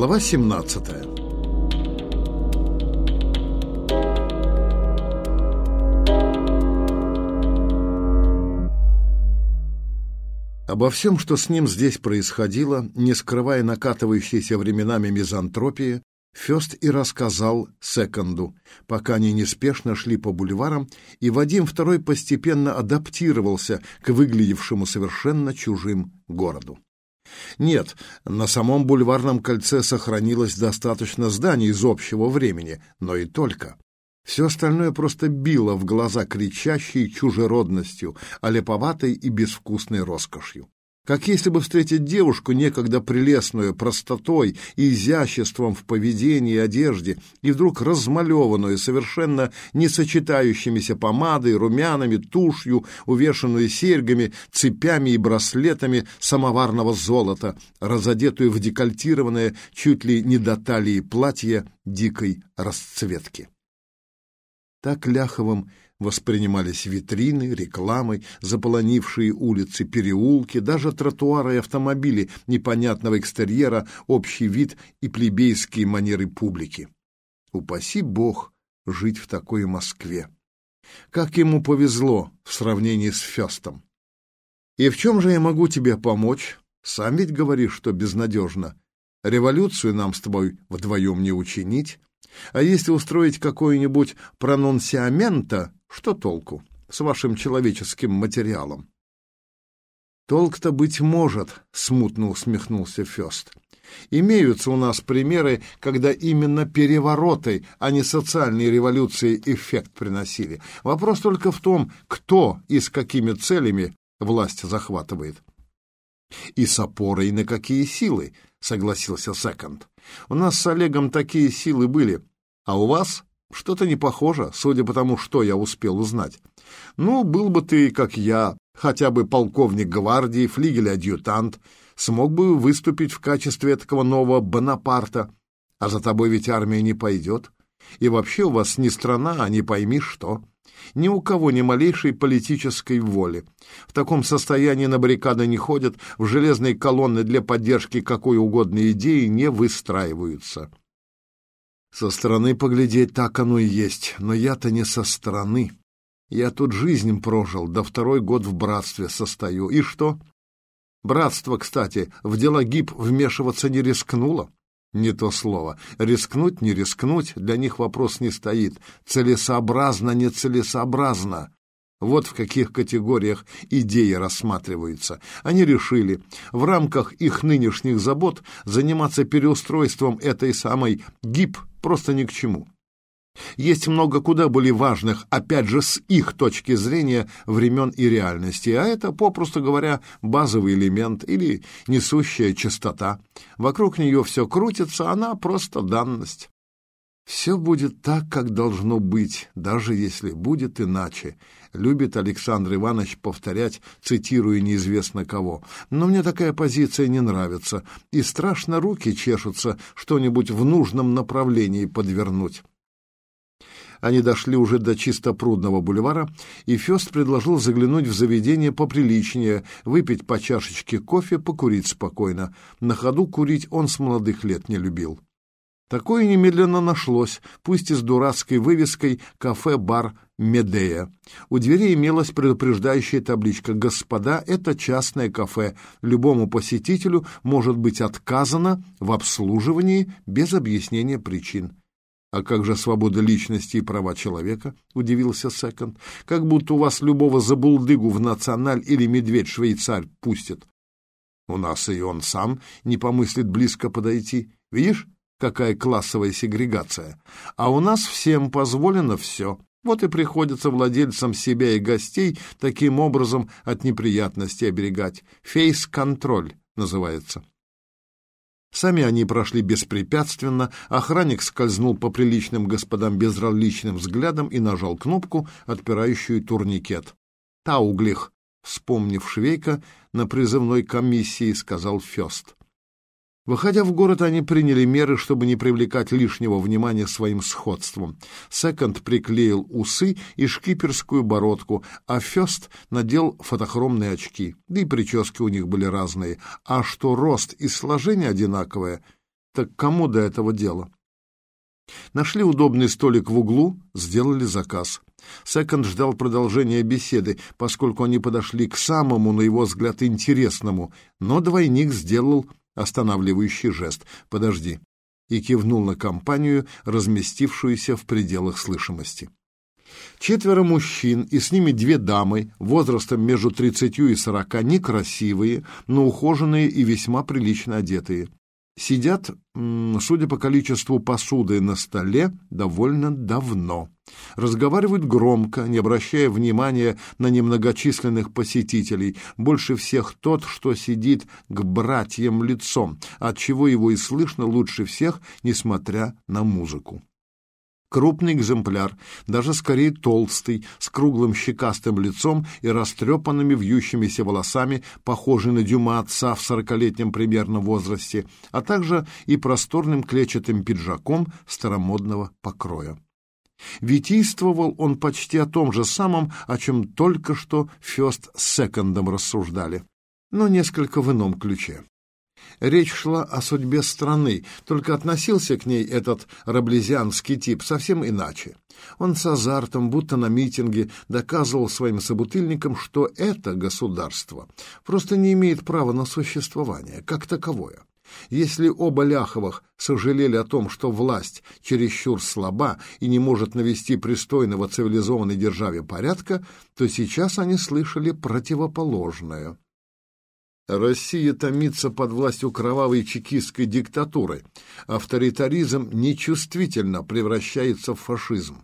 Глава 17 Обо всем, что с ним здесь происходило, не скрывая накатывающейся временами мизантропии, Фёст и рассказал Секонду, пока они неспешно шли по бульварам, и Вадим II постепенно адаптировался к выглядевшему совершенно чужим городу. Нет, на самом бульварном кольце сохранилось достаточно зданий из общего времени, но и только. Все остальное просто било в глаза кричащей чужеродностью, а леповатой и безвкусной роскошью как если бы встретить девушку, некогда прелестную простотой и изяществом в поведении и одежде, и вдруг размалеванную, совершенно не сочетающимися помадой, румянами, тушью, увешанную серьгами, цепями и браслетами самоварного золота, разодетую в декольтированное чуть ли не до талии платье дикой расцветки. Так Ляховым воспринимались витрины, рекламы, заполонившие улицы, переулки, даже тротуары и автомобили непонятного экстерьера, общий вид и плебейские манеры публики. Упаси бог жить в такой Москве. Как ему повезло в сравнении с Фестом. И в чем же я могу тебе помочь? Сам ведь говоришь, что безнадежно. Революцию нам с тобой вдвоем не учинить. А если устроить какое-нибудь прононсиамента, что толку с вашим человеческим материалом? Толк-то быть может, смутно усмехнулся Фёст. Имеются у нас примеры, когда именно перевороты, а не социальные революции эффект приносили. Вопрос только в том, кто и с какими целями власть захватывает. И с опорой на какие силы, согласился Секонд. У нас с Олегом такие силы были, а у вас что-то не похоже, судя по тому, что я успел узнать. Ну, был бы ты, как я, хотя бы полковник гвардии, флигель-адъютант, смог бы выступить в качестве такого нового Бонапарта. А за тобой ведь армия не пойдет. И вообще у вас не страна, а не пойми что. Ни у кого ни малейшей политической воли. В таком состоянии на баррикады не ходят, в железные колонны для поддержки какой угодно идеи не выстраиваются. Со стороны поглядеть так оно и есть, но я-то не со стороны. Я тут жизнь прожил, да второй год в братстве состою. И что? Братство, кстати, в дела ГИП вмешиваться не рискнуло. Не то слово. Рискнуть, не рискнуть, для них вопрос не стоит. Целесообразно, нецелесообразно. Вот в каких категориях идеи рассматриваются. Они решили в рамках их нынешних забот заниматься переустройством этой самой ГИП просто ни к чему. Есть много куда более важных, опять же, с их точки зрения, времен и реальности, а это, попросту говоря, базовый элемент или несущая частота. Вокруг нее все крутится, она просто данность. Все будет так, как должно быть, даже если будет иначе, любит Александр Иванович повторять, цитируя неизвестно кого. Но мне такая позиция не нравится, и страшно руки чешутся что-нибудь в нужном направлении подвернуть. Они дошли уже до чистопрудного бульвара, и Фёст предложил заглянуть в заведение поприличнее, выпить по чашечке кофе, покурить спокойно. На ходу курить он с молодых лет не любил. Такое немедленно нашлось, пусть и с дурацкой вывеской «Кафе-бар Медея». У двери имелась предупреждающая табличка «Господа, это частное кафе. Любому посетителю может быть отказано в обслуживании без объяснения причин». «А как же свобода личности и права человека?» — удивился Секонд. «Как будто у вас любого забулдыгу в националь или медведь-швейцарь пустят». «У нас и он сам не помыслит близко подойти. Видишь?» какая классовая сегрегация. А у нас всем позволено все. Вот и приходится владельцам себя и гостей таким образом от неприятностей оберегать. Фейс-контроль называется. Сами они прошли беспрепятственно, охранник скользнул по приличным господам безразличным взглядом и нажал кнопку, отпирающую турникет. «Тауглих», вспомнив Швейка, на призывной комиссии сказал Фёст. Выходя в город, они приняли меры, чтобы не привлекать лишнего внимания своим сходством. Секонд приклеил усы и шкиперскую бородку, а Фёст надел фотохромные очки. Да и прически у них были разные. А что рост и сложение одинаковое, Так кому до этого дело? Нашли удобный столик в углу, сделали заказ. Секонд ждал продолжения беседы, поскольку они подошли к самому, на его взгляд, интересному, но двойник сделал останавливающий жест. «Подожди», и кивнул на компанию, разместившуюся в пределах слышимости. Четверо мужчин и с ними две дамы, возрастом между тридцатью и сорока, некрасивые, но ухоженные и весьма прилично одетые. Сидят, судя по количеству посуды на столе, довольно давно. Разговаривают громко, не обращая внимания на немногочисленных посетителей. Больше всех тот, что сидит к братьям лицом, отчего его и слышно лучше всех, несмотря на музыку. Крупный экземпляр, даже скорее толстый, с круглым щекастым лицом и растрепанными вьющимися волосами, похожий на Дюма отца в сорокалетнем примерно возрасте, а также и просторным клетчатым пиджаком старомодного покроя. Витийствовал он почти о том же самом, о чем только что Фёст с Секондом рассуждали, но несколько в ином ключе. Речь шла о судьбе страны, только относился к ней этот раблезианский тип совсем иначе. Он с азартом, будто на митинге, доказывал своим собутыльникам, что это государство просто не имеет права на существование, как таковое. Если оба Ляховых сожалели о том, что власть чересчур слаба и не может навести пристойного цивилизованной державе порядка, то сейчас они слышали противоположное. Россия томится под властью кровавой чекистской диктатуры. Авторитаризм нечувствительно превращается в фашизм.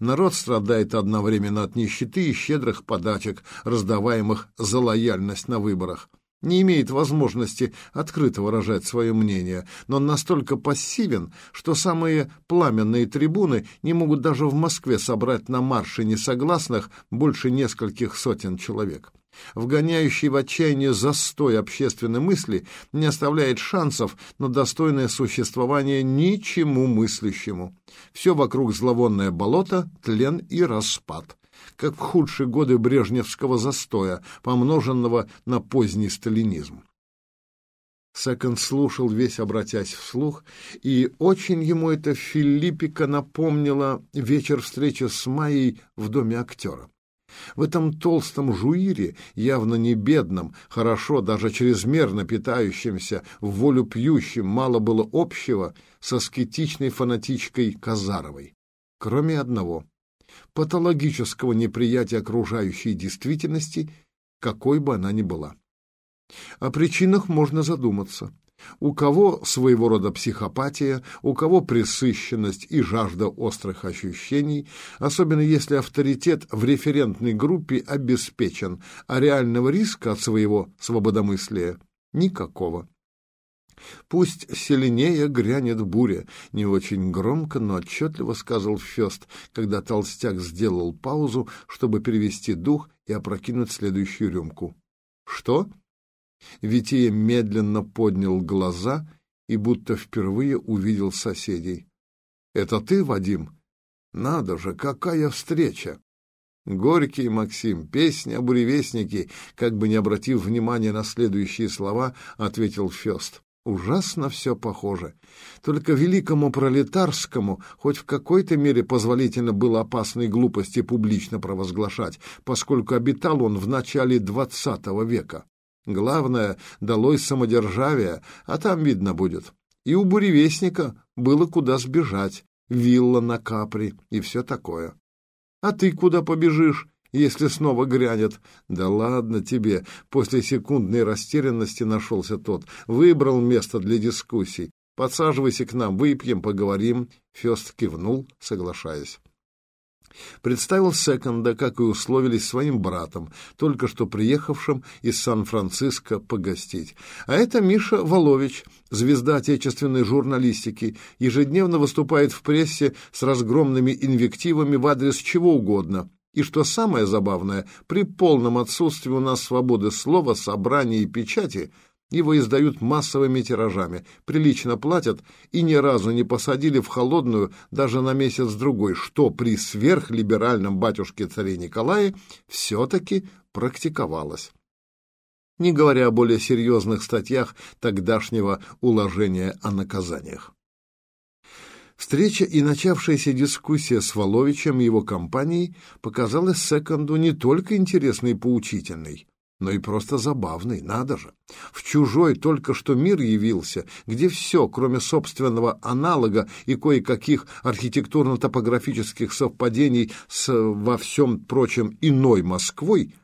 Народ страдает одновременно от нищеты и щедрых подачек, раздаваемых за лояльность на выборах. Не имеет возможности открыто выражать свое мнение, но он настолько пассивен, что самые пламенные трибуны не могут даже в Москве собрать на марше несогласных больше нескольких сотен человек. Вгоняющий в отчаяние застой общественной мысли не оставляет шансов на достойное существование ничему мыслящему. Все вокруг зловонное болото, тлен и распад, как в худшие годы брежневского застоя, помноженного на поздний сталинизм. Секонд слушал, весь обратясь вслух, и очень ему это Филиппика напомнило вечер встречи с Майей в доме актера. В этом толстом жуире, явно не бедном, хорошо, даже чрезмерно питающемся, в волю пьющим, мало было общего со скетичной фанатичкой Казаровой. Кроме одного — патологического неприятия окружающей действительности, какой бы она ни была. О причинах можно задуматься. У кого своего рода психопатия, у кого пресыщенность и жажда острых ощущений, особенно если авторитет в референтной группе обеспечен, а реального риска от своего свободомыслия никакого. «Пусть сильнее грянет буря», — не очень громко, но отчетливо сказал Фест, когда толстяк сделал паузу, чтобы перевести дух и опрокинуть следующую рюмку. «Что?» Вития медленно поднял глаза и будто впервые увидел соседей. «Это ты, Вадим? Надо же, какая встреча!» Горький Максим, песня о буревестнике, как бы не обратив внимания на следующие слова, ответил Фест. Ужасно все похоже. Только великому пролетарскому хоть в какой-то мере позволительно было опасные глупости публично провозглашать, поскольку обитал он в начале двадцатого века. Главное, долой самодержавие, а там видно будет. И у буревестника было куда сбежать, вилла на Капри и все такое. А ты куда побежишь, если снова грянет? Да ладно тебе, после секундной растерянности нашелся тот. Выбрал место для дискуссий. Подсаживайся к нам, выпьем, поговорим. Фест кивнул, соглашаясь. Представил Секонда, как и условились, своим братом, только что приехавшим из Сан-Франциско погостить. А это Миша Волович, звезда отечественной журналистики, ежедневно выступает в прессе с разгромными инвективами в адрес чего угодно. И что самое забавное, при полном отсутствии у нас свободы слова, собрания и печати – его издают массовыми тиражами, прилично платят и ни разу не посадили в холодную даже на месяц-другой, что при сверхлиберальном батюшке царе Николае все-таки практиковалось. не говоря о более серьезных статьях тогдашнего уложения о наказаниях. Встреча и начавшаяся дискуссия с Воловичем и его компанией показалась Секонду не только интересной и поучительной, но и просто забавной, надо же. В чужой только что мир явился, где все, кроме собственного аналога и кое-каких архитектурно-топографических совпадений с во всем прочем иной Москвой,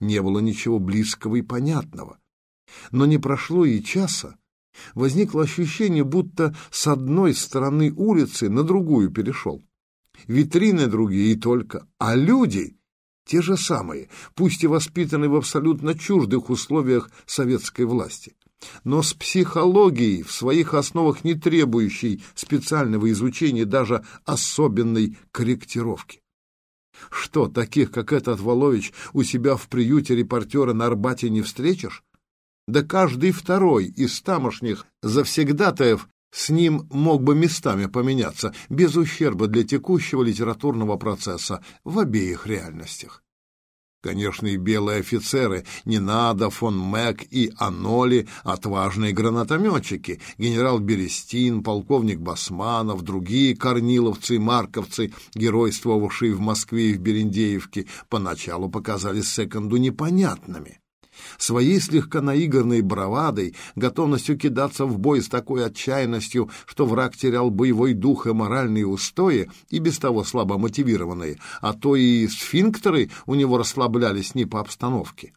не было ничего близкого и понятного. Но не прошло и часа, возникло ощущение, будто с одной стороны улицы на другую перешел. Витрины другие и только, а люди те же самые, пусть и воспитанные в абсолютно чуждых условиях советской власти, но с психологией в своих основах не требующей специального изучения даже особенной корректировки. Что, таких, как этот Волович, у себя в приюте репортера на Арбате не встретишь? Да каждый второй из тамошних завсегдатаев с ним мог бы местами поменяться, без ущерба для текущего литературного процесса в обеих реальностях. Конечно, и белые офицеры, не надо, фон Мэг и Аноли, отважные гранатометчики, генерал Берестин, полковник Басманов, другие корниловцы и марковцы, геройствовавшие в Москве и в Берендеевке, поначалу показались секунду непонятными своей слегка наигранной бравадой, готовностью кидаться в бой с такой отчаянностью, что враг терял боевой дух и моральные устои, и без того слабо мотивированные, а то и сфинктеры у него расслаблялись не по обстановке.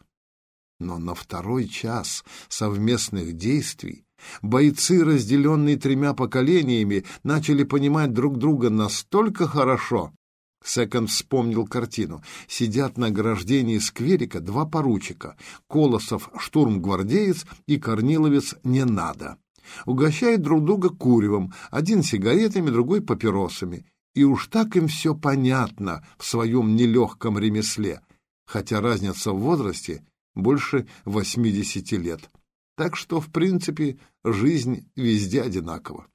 Но на второй час совместных действий бойцы, разделенные тремя поколениями, начали понимать друг друга настолько хорошо, Секонд вспомнил картину. Сидят на ограждении скверика два поручика. Колосов штурмгвардеец и Корниловец не надо. Угощают друг друга куревом, один сигаретами, другой папиросами. И уж так им все понятно в своем нелегком ремесле, хотя разница в возрасте больше 80 лет. Так что, в принципе, жизнь везде одинакова.